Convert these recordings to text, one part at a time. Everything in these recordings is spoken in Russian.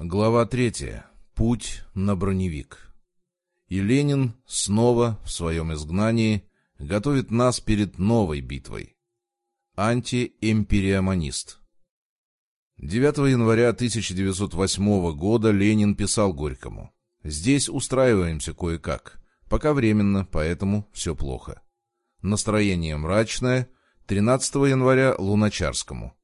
Глава третья. Путь на броневик. И Ленин снова в своем изгнании готовит нас перед новой битвой. Антиэмпириоманист. 9 января 1908 года Ленин писал Горькому. «Здесь устраиваемся кое-как. Пока временно, поэтому все плохо. Настроение мрачное. 13 января Луначарскому.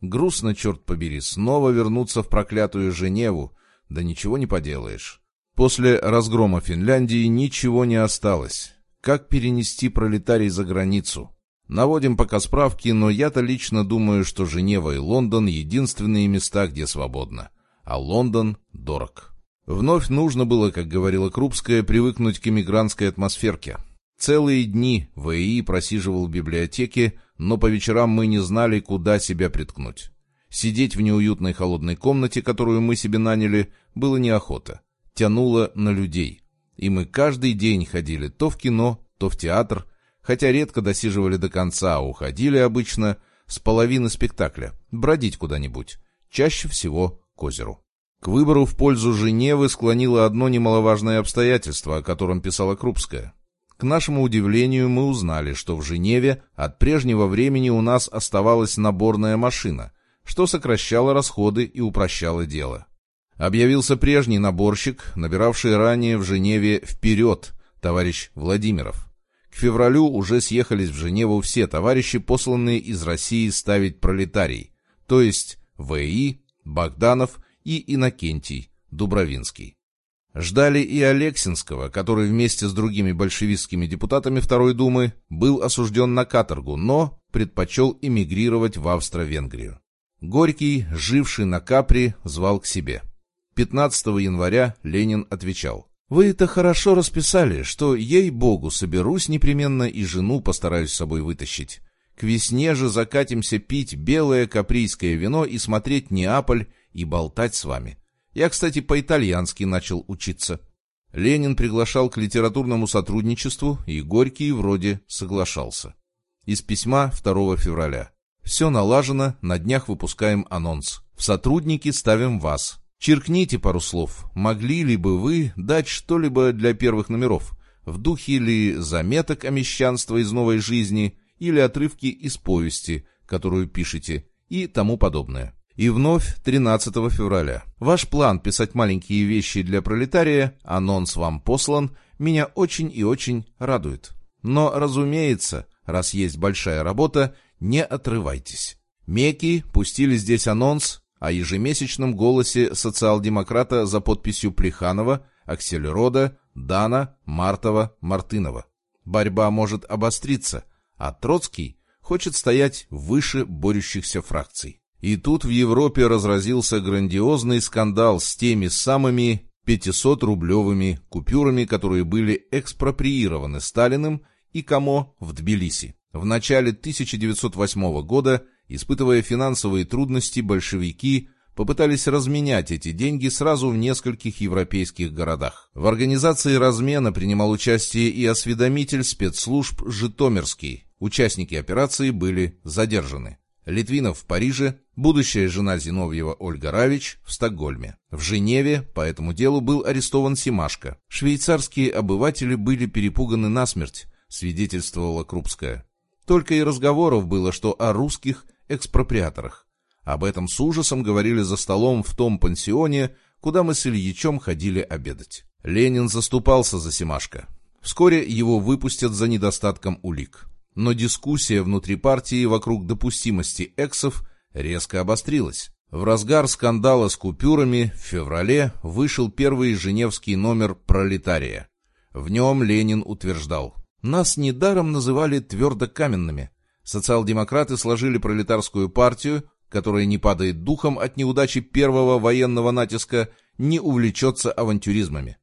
Грустно, черт побери, снова вернуться в проклятую Женеву, да ничего не поделаешь. После разгрома Финляндии ничего не осталось. Как перенести пролетарий за границу? Наводим пока справки, но я-то лично думаю, что Женева и Лондон — единственные места, где свободно. А Лондон дорог. Вновь нужно было, как говорила Крупская, привыкнуть к эмигрантской атмосферке. Целые дни ВИИ просиживал в библиотеке, но по вечерам мы не знали, куда себя приткнуть. Сидеть в неуютной холодной комнате, которую мы себе наняли, было неохота. Тянуло на людей. И мы каждый день ходили то в кино, то в театр, хотя редко досиживали до конца, а уходили обычно с половины спектакля, бродить куда-нибудь, чаще всего к озеру. К выбору в пользу Женевы склонило одно немаловажное обстоятельство, о котором писала Крупская. К нашему удивлению, мы узнали, что в Женеве от прежнего времени у нас оставалась наборная машина, что сокращало расходы и упрощало дело. Объявился прежний наборщик, набиравший ранее в Женеве «Вперед», товарищ Владимиров. К февралю уже съехались в Женеву все товарищи, посланные из России ставить пролетарий, то есть В.И., Богданов и Иннокентий, Дубровинский. Ждали и Алексинского, который вместе с другими большевистскими депутатами Второй Думы был осужден на каторгу, но предпочел эмигрировать в Австро-Венгрию. Горький, живший на Капри, звал к себе. 15 января Ленин отвечал. «Вы это хорошо расписали, что, ей-богу, соберусь непременно и жену постараюсь с собой вытащить. К весне же закатимся пить белое каприйское вино и смотреть Неаполь и болтать с вами. Я, кстати, по-итальянски начал учиться. Ленин приглашал к литературному сотрудничеству, и Горький вроде соглашался. Из письма 2 февраля. «Все налажено, на днях выпускаем анонс. В сотрудники ставим вас. Черкните пару слов. Могли ли бы вы дать что-либо для первых номеров? В духе ли заметок о мещанстве из новой жизни или отрывки из повести, которую пишете, и тому подобное?» И вновь 13 февраля. Ваш план писать маленькие вещи для пролетария, анонс вам послан, меня очень и очень радует. Но, разумеется, раз есть большая работа, не отрывайтесь. Меки пустили здесь анонс о ежемесячном голосе социал-демократа за подписью Плеханова, Аксельрода, Дана, Мартова, Мартынова. Борьба может обостриться, а Троцкий хочет стоять выше борющихся фракций. И тут в Европе разразился грандиозный скандал с теми самыми 500-рублевыми купюрами, которые были экспроприированы Сталиным и Камо в Тбилиси. В начале 1908 года, испытывая финансовые трудности, большевики попытались разменять эти деньги сразу в нескольких европейских городах. В организации размена принимал участие и осведомитель спецслужб Житомирский. Участники операции были задержаны. Литвинов в Париже, будущая жена Зиновьева Ольга Равич в Стокгольме. В Женеве по этому делу был арестован Симашко. Швейцарские обыватели были перепуганы насмерть, свидетельствовала Крупская. Только и разговоров было, что о русских экспроприаторах. Об этом с ужасом говорили за столом в том пансионе, куда мы с Ильичом ходили обедать. Ленин заступался за Симашко. Вскоре его выпустят за недостатком улик но дискуссия внутри партии вокруг допустимости эксов резко обострилась. В разгар скандала с купюрами в феврале вышел первый женевский номер «Пролетария». В нем Ленин утверждал, «Нас недаром называли твердокаменными. Социал-демократы сложили пролетарскую партию, которая не падает духом от неудачи первого военного натиска, не увлечется авантюризмами.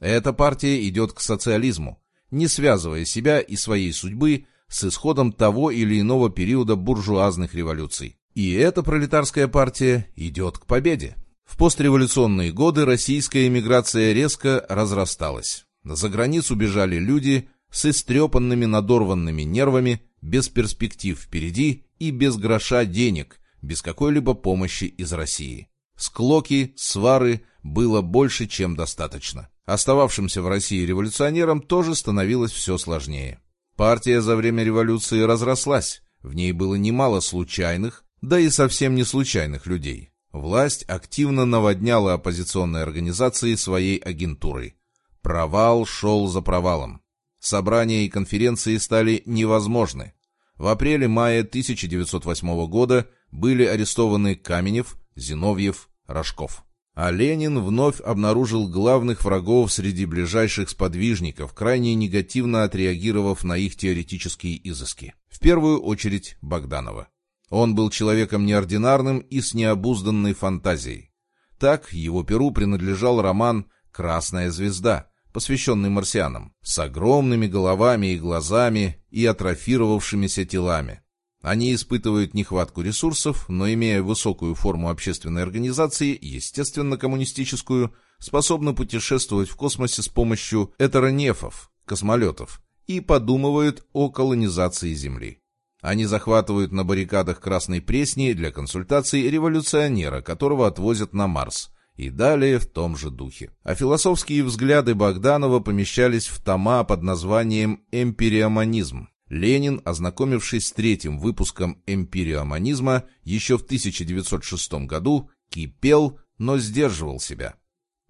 Эта партия идет к социализму, не связывая себя и своей судьбы с исходом того или иного периода буржуазных революций. И эта пролетарская партия идет к победе. В постреволюционные годы российская эмиграция резко разрасталась. За границу бежали люди с истрепанными надорванными нервами, без перспектив впереди и без гроша денег, без какой-либо помощи из России. Склоки, свары было больше, чем достаточно. Остававшимся в России революционерам тоже становилось все сложнее. Партия за время революции разрослась, в ней было немало случайных, да и совсем не случайных людей. Власть активно наводняла оппозиционные организации своей агентурой. Провал шел за провалом. Собрания и конференции стали невозможны. В апреле-мае 1908 года были арестованы Каменев, Зиновьев, Рожков. А Ленин вновь обнаружил главных врагов среди ближайших сподвижников, крайне негативно отреагировав на их теоретические изыски. В первую очередь Богданова. Он был человеком неординарным и с необузданной фантазией. Так его перу принадлежал роман «Красная звезда», посвященный марсианам, с огромными головами и глазами и атрофировавшимися телами. Они испытывают нехватку ресурсов, но имея высокую форму общественной организации, естественно коммунистическую, способны путешествовать в космосе с помощью этеронефов, космолетов, и подумывают о колонизации Земли. Они захватывают на баррикадах Красной Пресни для консультаций революционера, которого отвозят на Марс, и далее в том же духе. А философские взгляды Богданова помещались в тома под названием «Эмпириоманизм», Ленин, ознакомившись с третьим выпуском эмпириоманизма еще в 1906 году, кипел, но сдерживал себя.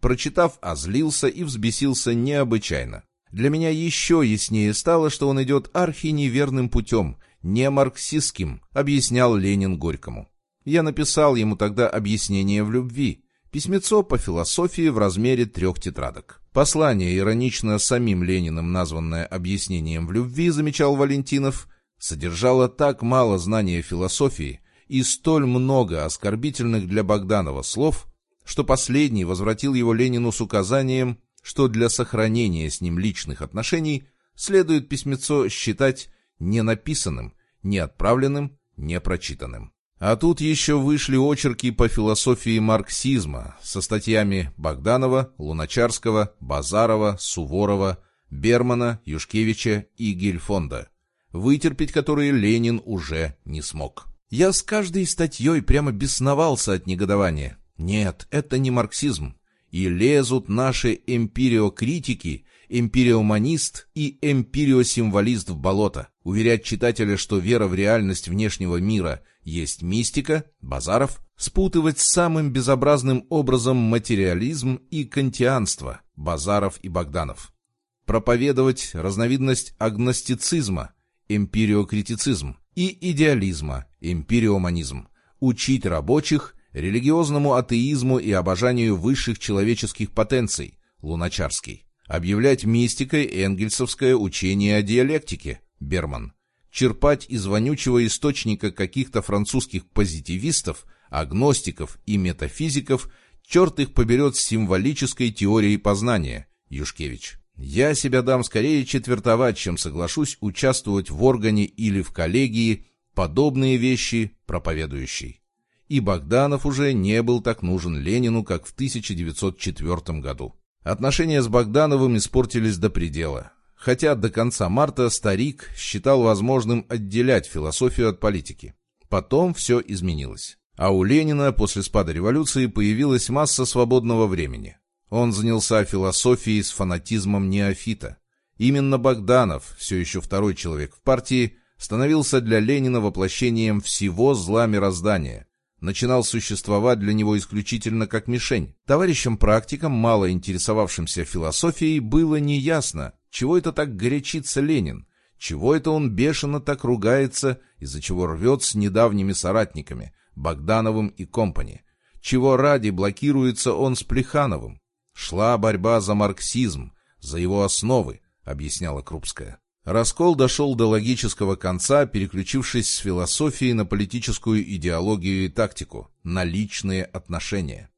Прочитав, озлился и взбесился необычайно. Для меня еще яснее стало, что он идет архиневерным путем, не марксистским, объяснял Ленин Горькому. Я написал ему тогда объяснение в любви, письмецо по философии в размере трех тетрадок. Послание, иронично самим Лениным названное «Объяснением в любви», замечал Валентинов, содержало так мало знания философии и столь много оскорбительных для Богданова слов, что последний возвратил его Ленину с указанием, что для сохранения с ним личных отношений следует письмецо считать не написанным, не отправленным, не прочитанным. А тут еще вышли очерки по философии марксизма со статьями Богданова, Луначарского, Базарова, Суворова, Бермана, Юшкевича и Гельфонда, вытерпеть которые Ленин уже не смог. Я с каждой статьей прямо бесновался от негодования. Нет, это не марксизм. И лезут наши эмпириокритики, эмпириоманист и эмпириосимволист в болото. Уверять читателя, что вера в реальность внешнего мира есть мистика, Базаров, спутывать самым безобразным образом материализм и кантианство, Базаров и Богданов. Проповедовать разновидность агностицизма, эмпириокритицизм, и идеализма, эмпириоманизм. Учить рабочих религиозному атеизму и обожанию высших человеческих потенций, Луначарский. Объявлять мистикой энгельсовское учение о диалектике, Берман черпать из вонючего источника каких-то французских позитивистов, агностиков и метафизиков, черт их поберет с символической теорией познания, Юшкевич. Я себя дам скорее четвертовать, чем соглашусь участвовать в органе или в коллегии, подобные вещи проповедующий. И Богданов уже не был так нужен Ленину, как в 1904 году. Отношения с Богдановым испортились до предела хотя до конца марта старик считал возможным отделять философию от политики. Потом все изменилось. А у Ленина после спада революции появилась масса свободного времени. Он занялся философией с фанатизмом неофита. Именно Богданов, все еще второй человек в партии, становился для Ленина воплощением всего зла мироздания, начинал существовать для него исключительно как мишень. Товарищам-практикам, мало интересовавшимся философией, было неясно, чего это так горячится Ленин, чего это он бешено так ругается, из-за чего рвет с недавними соратниками, Богдановым и компани, чего ради блокируется он с Плехановым. Шла борьба за марксизм, за его основы, объясняла Крупская. Раскол дошел до логического конца, переключившись с философии на политическую идеологию и тактику, на личные отношения.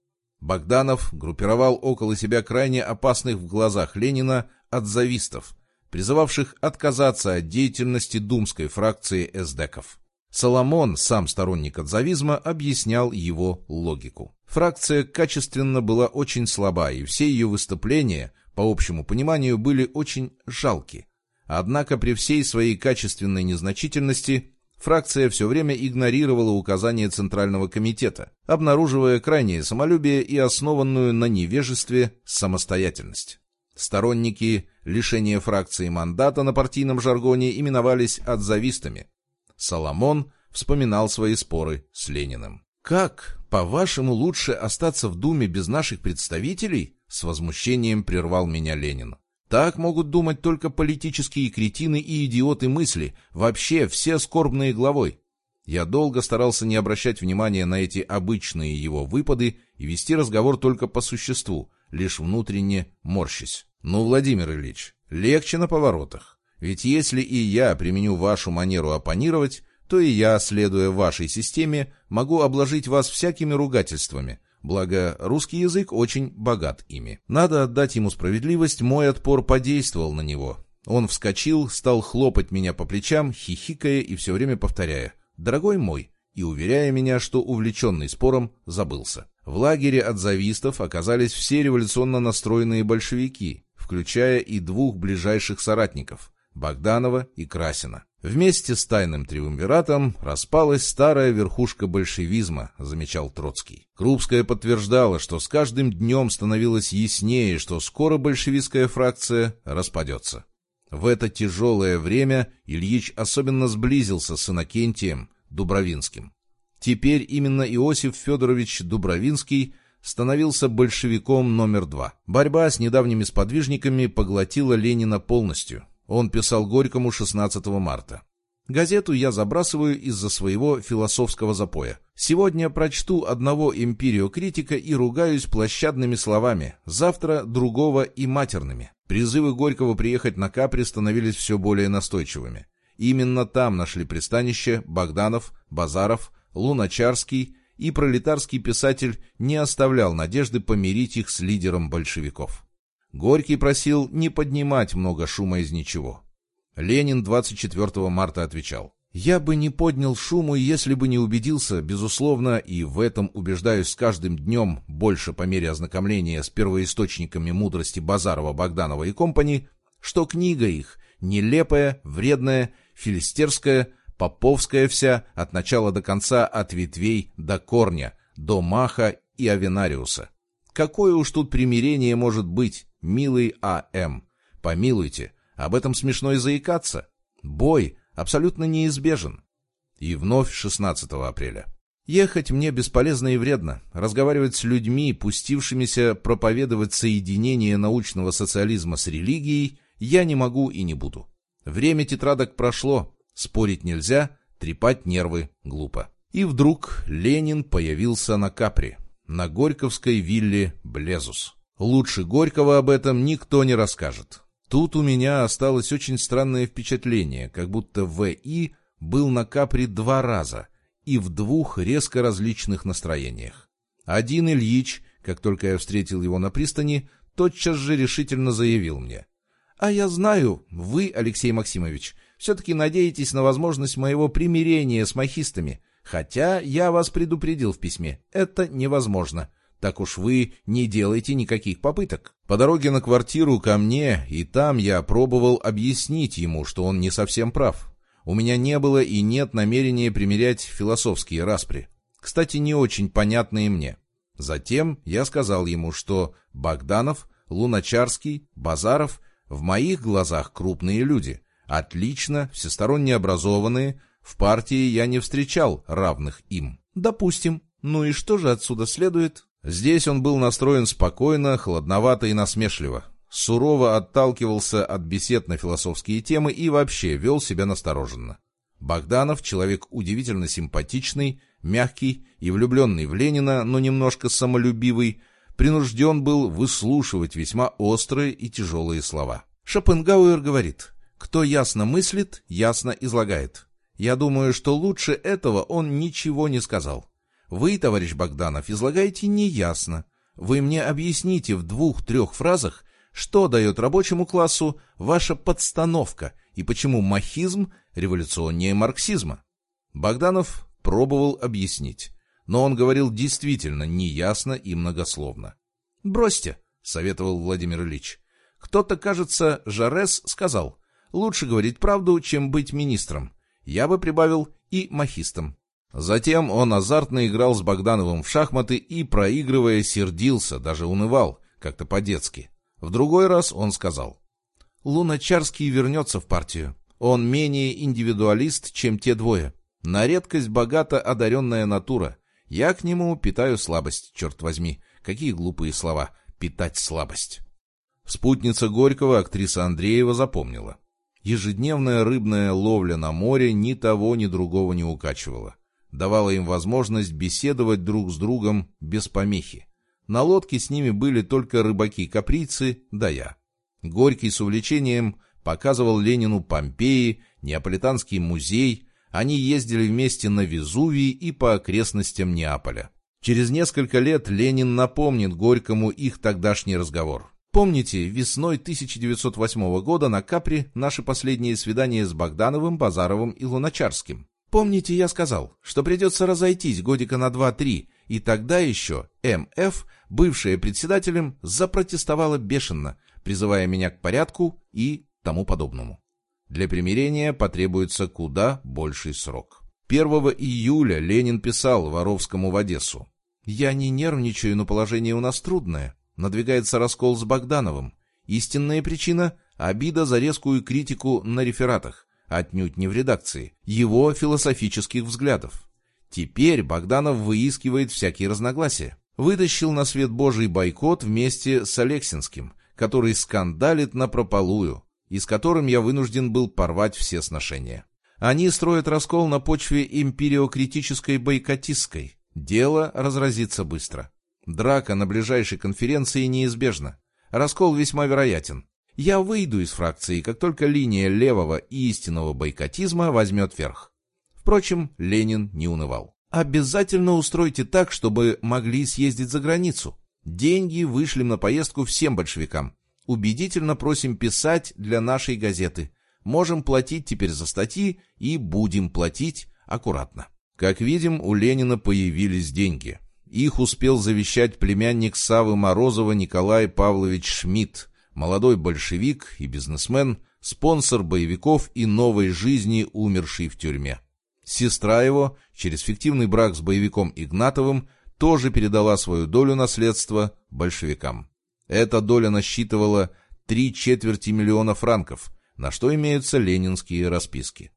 Богданов группировал около себя крайне опасных в глазах Ленина отзавистов, призывавших отказаться от деятельности думской фракции эсдеков. Соломон, сам сторонник отзавизма, объяснял его логику. Фракция качественно была очень слаба, и все ее выступления, по общему пониманию, были очень жалки. Однако при всей своей качественной незначительности фракция все время игнорировала указания Центрального комитета, обнаруживая крайнее самолюбие и основанную на невежестве самостоятельность. Сторонники лишения фракции мандата на партийном жаргоне именовались отзавистами. Соломон вспоминал свои споры с Лениным. «Как, по-вашему, лучше остаться в Думе без наших представителей?» С возмущением прервал меня Ленин. Так могут думать только политические кретины и идиоты мысли, вообще все скорбные главой. Я долго старался не обращать внимания на эти обычные его выпады и вести разговор только по существу, лишь внутренне морщись. «Ну, Владимир Ильич, легче на поворотах. Ведь если и я применю вашу манеру оппонировать, то и я, следуя вашей системе, могу обложить вас всякими ругательствами, Благо, русский язык очень богат ими. Надо отдать ему справедливость, мой отпор подействовал на него. Он вскочил, стал хлопать меня по плечам, хихикая и все время повторяя «Дорогой мой», и уверяя меня, что увлеченный спором забылся. В лагере отзавистов оказались все революционно настроенные большевики, включая и двух ближайших соратников – Богданова и Красина. Вместе с тайным триумвиратом распалась старая верхушка большевизма, замечал Троцкий. Крупская подтверждала, что с каждым днем становилось яснее, что скоро большевистская фракция распадется. В это тяжелое время Ильич особенно сблизился с Иннокентием Дубровинским. Теперь именно Иосиф Федорович Дубровинский становился большевиком номер два. Борьба с недавними сподвижниками поглотила Ленина полностью. Он писал Горькому 16 марта. Газету я забрасываю из-за своего философского запоя. Сегодня прочту одного империокритика и ругаюсь площадными словами, завтра другого и матерными. Призывы Горького приехать на Капри становились все более настойчивыми. Именно там нашли пристанище Богданов, Базаров, Луначарский и пролетарский писатель не оставлял надежды помирить их с лидером большевиков. Горький просил не поднимать много шума из ничего. Ленин 24 марта отвечал. «Я бы не поднял шуму, если бы не убедился, безусловно, и в этом убеждаюсь с каждым днем больше по мере ознакомления с первоисточниками мудрости Базарова, Богданова и компани, что книга их нелепая, вредная, филистерская, поповская вся, от начала до конца, от ветвей до корня, до Маха и Авенариуса. Какое уж тут примирение может быть, милый А.М.? Помилуйте, об этом смешно и заикаться. Бой абсолютно неизбежен. И вновь 16 апреля. Ехать мне бесполезно и вредно. Разговаривать с людьми, пустившимися проповедовать соединение научного социализма с религией, я не могу и не буду. Время тетрадок прошло, спорить нельзя, трепать нервы глупо. И вдруг Ленин появился на Капри на Горьковской вилле Блезус. Лучше Горького об этом никто не расскажет. Тут у меня осталось очень странное впечатление, как будто В.И. был на Капри два раза и в двух резко различных настроениях. Один Ильич, как только я встретил его на пристани, тотчас же решительно заявил мне. «А я знаю, вы, Алексей Максимович, все-таки надеетесь на возможность моего примирения с махистами. Хотя я вас предупредил в письме, это невозможно. Так уж вы не делайте никаких попыток. По дороге на квартиру ко мне, и там я пробовал объяснить ему, что он не совсем прав. У меня не было и нет намерения примерять философские распри. Кстати, не очень понятные мне. Затем я сказал ему, что Богданов, Луначарский, Базаров в моих глазах крупные люди, отлично, всесторонне образованные, в партии я не встречал равных им. Допустим. Ну и что же отсюда следует? Здесь он был настроен спокойно, хладновато и насмешливо. Сурово отталкивался от бесед на философские темы и вообще вел себя настороженно. Богданов, человек удивительно симпатичный, мягкий и влюбленный в Ленина, но немножко самолюбивый, принужден был выслушивать весьма острые и тяжелые слова. Шопенгауэр говорит, кто ясно мыслит, ясно излагает. Я думаю, что лучше этого он ничего не сказал. Вы, товарищ Богданов, излагаете неясно. Вы мне объясните в двух-трех фразах, что дает рабочему классу ваша подстановка и почему махизм революционнее марксизма. Богданов пробовал объяснить, но он говорил действительно неясно и многословно. «Бросьте», — советовал Владимир Ильич. «Кто-то, кажется, Жарес сказал, лучше говорить правду, чем быть министром. Я бы прибавил и махистом. Затем он азартно играл с Богдановым в шахматы и, проигрывая, сердился, даже унывал, как-то по-детски. В другой раз он сказал, «Луначарский вернется в партию. Он менее индивидуалист, чем те двое. На редкость богато одаренная натура. Я к нему питаю слабость, черт возьми. Какие глупые слова. Питать слабость». Спутница Горького, актриса Андреева, запомнила. Ежедневная рыбная ловля на море ни того, ни другого не укачивала. Давала им возможность беседовать друг с другом без помехи. На лодке с ними были только рыбаки-каприцы, да я. Горький с увлечением показывал Ленину Помпеи, Неаполитанский музей, они ездили вместе на Везувий и по окрестностям Неаполя. Через несколько лет Ленин напомнит Горькому их тогдашний разговор. Помните, весной 1908 года на Капри наши последние свидания с Богдановым, Базаровым и Луначарским? Помните, я сказал, что придется разойтись годика на 2-3, и тогда еще МФ, бывшая председателем, запротестовала бешено, призывая меня к порядку и тому подобному. Для примирения потребуется куда больший срок. 1 июля Ленин писал Воровскому в Одессу. «Я не нервничаю, но положение у нас трудное. Надвигается раскол с Богдановым. Истинная причина – обида за резкую критику на рефератах, отнюдь не в редакции, его философических взглядов. Теперь Богданов выискивает всякие разногласия. Вытащил на свет Божий бойкот вместе с Алексинским, который скандалит на прополую, и с которым я вынужден был порвать все сношения. Они строят раскол на почве империокритической бойкотистской. Дело разразится быстро. Драка на ближайшей конференции неизбежна. Раскол весьма вероятен. Я выйду из фракции, как только линия левого и истинного бойкотизма возьмет верх. Впрочем, Ленин не унывал. Обязательно устройте так, чтобы могли съездить за границу. Деньги вышлем на поездку всем большевикам. Убедительно просим писать для нашей газеты. Можем платить теперь за статьи и будем платить аккуратно. Как видим, у Ленина появились деньги. Их успел завещать племянник Савы Морозова Николай Павлович Шмидт, молодой большевик и бизнесмен, спонсор боевиков и новой жизни, умерший в тюрьме. Сестра его, через фиктивный брак с боевиком Игнатовым, тоже передала свою долю наследства большевикам. Эта доля насчитывала три четверти миллиона франков, на что имеются ленинские расписки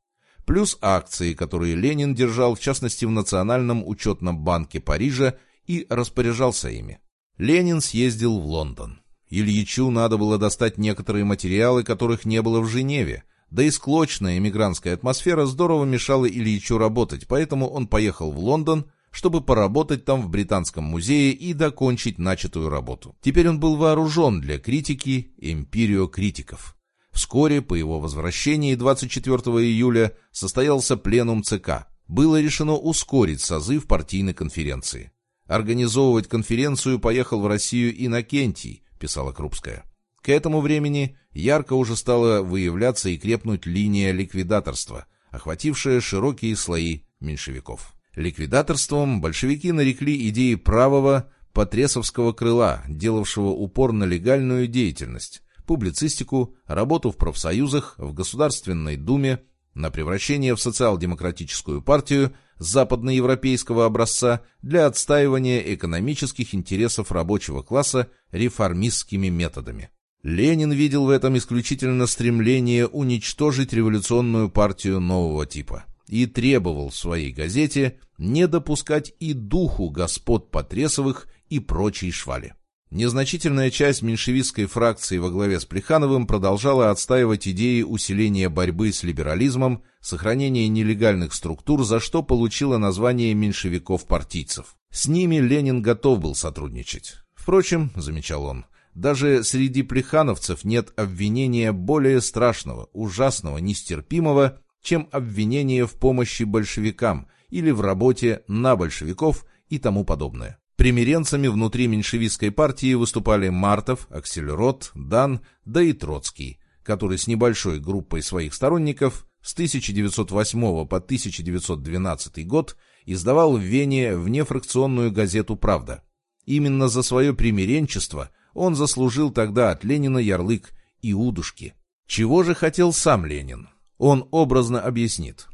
плюс акции, которые Ленин держал в частности в Национальном учетном банке Парижа и распоряжался ими. Ленин съездил в Лондон. Ильичу надо было достать некоторые материалы, которых не было в Женеве, да и склочная эмигрантская атмосфера здорово мешала Ильичу работать, поэтому он поехал в Лондон, чтобы поработать там в Британском музее и докончить начатую работу. Теперь он был вооружен для критики эмпириокритиков. Вскоре по его возвращении 24 июля состоялся пленум ЦК. Было решено ускорить созыв партийной конференции. Организовывать конференцию поехал в Россию Иннокентий, писала Крупская. К этому времени ярко уже стала выявляться и крепнуть линия ликвидаторства, охватившая широкие слои меньшевиков. Ликвидаторством большевики нарекли идеи правого потресовского крыла, делавшего упор на легальную деятельность, публицистику, работу в профсоюзах, в Государственной Думе, на превращение в социал-демократическую партию западноевропейского образца для отстаивания экономических интересов рабочего класса реформистскими методами. Ленин видел в этом исключительно стремление уничтожить революционную партию нового типа и требовал в своей газете не допускать и духу господ Потресовых и прочей швали. Незначительная часть меньшевистской фракции во главе с Плехановым продолжала отстаивать идеи усиления борьбы с либерализмом, сохранения нелегальных структур, за что получила название меньшевиков-партийцев. С ними Ленин готов был сотрудничать. Впрочем, замечал он, даже среди плехановцев нет обвинения более страшного, ужасного, нестерпимого, чем обвинение в помощи большевикам или в работе на большевиков и тому подобное. Примиренцами внутри меньшевистской партии выступали Мартов, Аксельрот, Дан, да и Троцкий, который с небольшой группой своих сторонников с 1908 по 1912 год издавал в Вене внефракционную газету «Правда». Именно за свое примиренчество он заслужил тогда от Ленина ярлык «Иудушки». Чего же хотел сам Ленин? Он образно объяснит.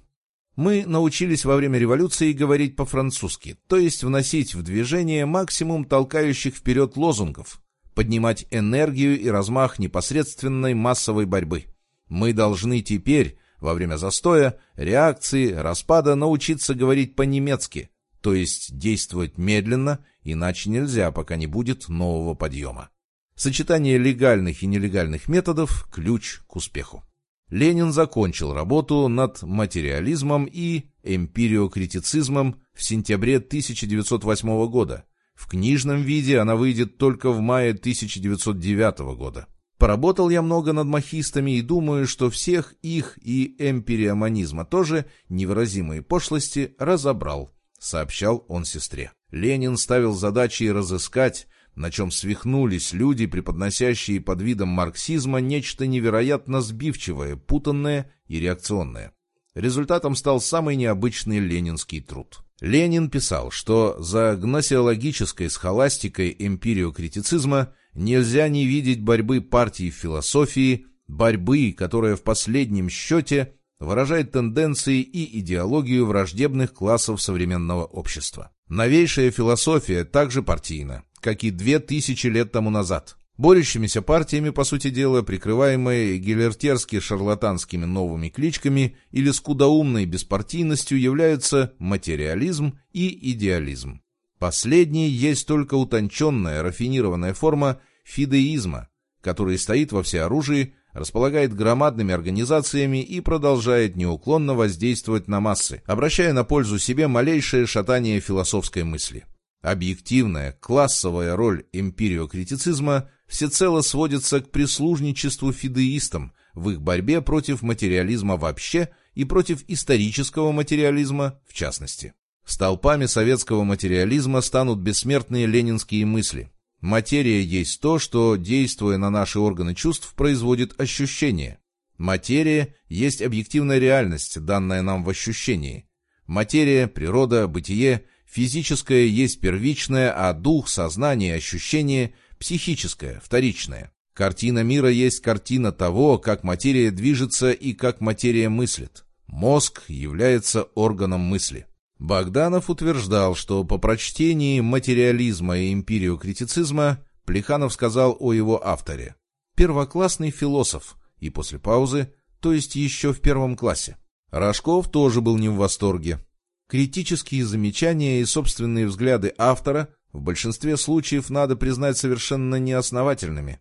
Мы научились во время революции говорить по-французски, то есть вносить в движение максимум толкающих вперед лозунгов, поднимать энергию и размах непосредственной массовой борьбы. Мы должны теперь, во время застоя, реакции, распада, научиться говорить по-немецки, то есть действовать медленно, иначе нельзя, пока не будет нового подъема. Сочетание легальных и нелегальных методов – ключ к успеху. Ленин закончил работу над материализмом и эмпириокритицизмом в сентябре 1908 года. В книжном виде она выйдет только в мае 1909 года. Поработал я много над махистами и думаю, что всех их и эмпириоманизма тоже невыразимые пошлости разобрал, сообщал он сестре. Ленин ставил задачей разыскать, на чем свихнулись люди, преподносящие под видом марксизма нечто невероятно сбивчивое, путанное и реакционное. Результатом стал самый необычный ленинский труд. Ленин писал, что за гносеологической схоластикой эмпириокритицизма нельзя не видеть борьбы партий в философии, борьбы, которая в последнем счете выражает тенденции и идеологию враждебных классов современного общества. Новейшая философия также партийна как и две тысячи лет тому назад. Борющимися партиями, по сути дела, прикрываемые гилертерски-шарлатанскими новыми кличками или скудоумной беспартийностью являются материализм и идеализм. Последний есть только утонченная, рафинированная форма фидеизма, который стоит во всеоружии, располагает громадными организациями и продолжает неуклонно воздействовать на массы, обращая на пользу себе малейшее шатание философской мысли. Объективная, классовая роль эмпириокритицизма всецело сводится к прислужничеству фидеистам в их борьбе против материализма вообще и против исторического материализма в частности. Столпами советского материализма станут бессмертные ленинские мысли. Материя есть то, что, действуя на наши органы чувств, производит ощущение. Материя есть объективная реальность, данная нам в ощущении. Материя, природа, бытие Физическое есть первичное, а дух, сознание, ощущение – психическое, вторичное. Картина мира есть картина того, как материя движется и как материя мыслит. Мозг является органом мысли. Богданов утверждал, что по прочтении материализма и эмпириокритицизма Плеханов сказал о его авторе «первоклассный философ» и после паузы, то есть еще в первом классе. Рожков тоже был не в восторге. Критические замечания и собственные взгляды автора в большинстве случаев надо признать совершенно неосновательными.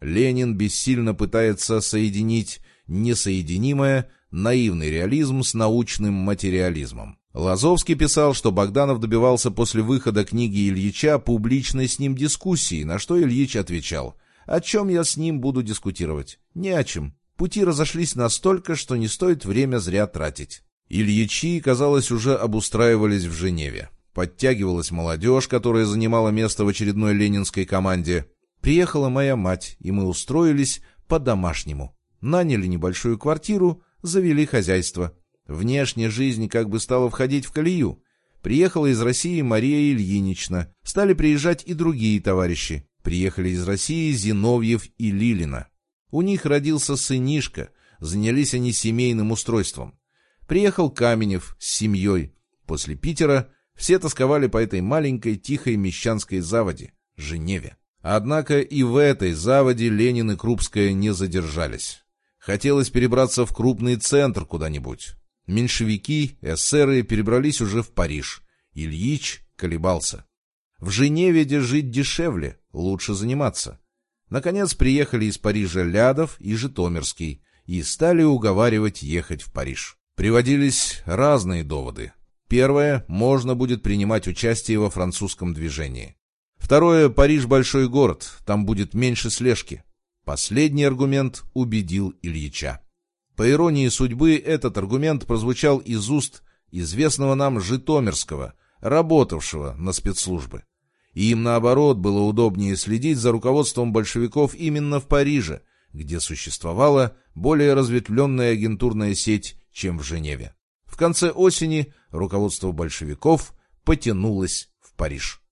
Ленин бессильно пытается соединить несоединимое, наивный реализм с научным материализмом. Лазовский писал, что Богданов добивался после выхода книги Ильича публичной с ним дискуссии, на что Ильич отвечал, «О чем я с ним буду дискутировать? Ни о чем. Пути разошлись настолько, что не стоит время зря тратить». Ильичи, казалось, уже обустраивались в Женеве. Подтягивалась молодежь, которая занимала место в очередной ленинской команде. Приехала моя мать, и мы устроились по-домашнему. Наняли небольшую квартиру, завели хозяйство. Внешняя жизнь как бы стала входить в колею. Приехала из России Мария Ильинична. Стали приезжать и другие товарищи. Приехали из России Зиновьев и Лилина. У них родился сынишка. Занялись они семейным устройством. Приехал Каменев с семьей. После Питера все тосковали по этой маленькой тихой мещанской заводе, Женеве. Однако и в этой заводе Ленин и Крупская не задержались. Хотелось перебраться в крупный центр куда-нибудь. Меньшевики, эсеры перебрались уже в Париж. Ильич колебался. В Женеве, где жить дешевле, лучше заниматься. Наконец приехали из Парижа Лядов и Житомирский и стали уговаривать ехать в Париж. Приводились разные доводы. Первое, можно будет принимать участие во французском движении. Второе, Париж большой город, там будет меньше слежки. Последний аргумент убедил Ильича. По иронии судьбы, этот аргумент прозвучал из уст известного нам Житомирского, работавшего на спецслужбы. И им, наоборот, было удобнее следить за руководством большевиков именно в Париже, где существовала более разветвленная агентурная сеть чем в Женеве. В конце осени руководство большевиков потянулось в Париж.